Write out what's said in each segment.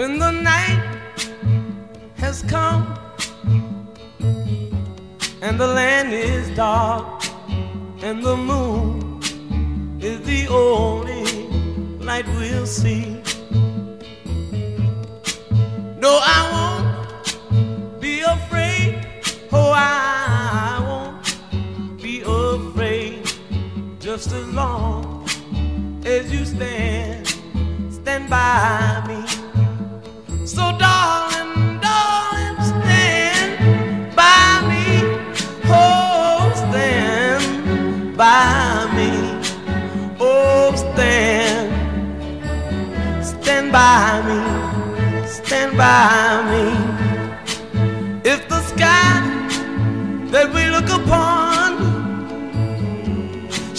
When the night has come and the land is dark and the moon is the only light we'll see. Just as long as you stand, stand by me. So, darling, darling, stand by me. Oh, stand by me. Oh, stand, stand by me. Stand by me. If the sky that we look upon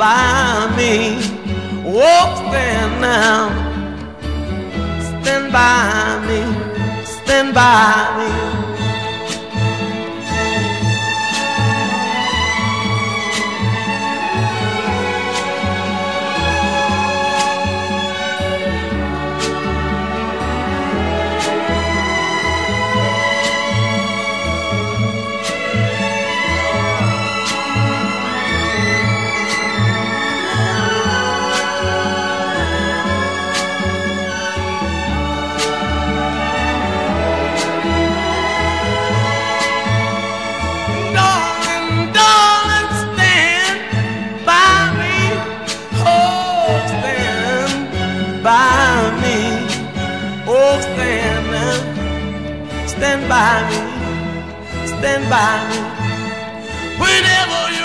By me. Oh, stand now. Stand by me. Stand by me. Stand by me. Stand by me. Whenever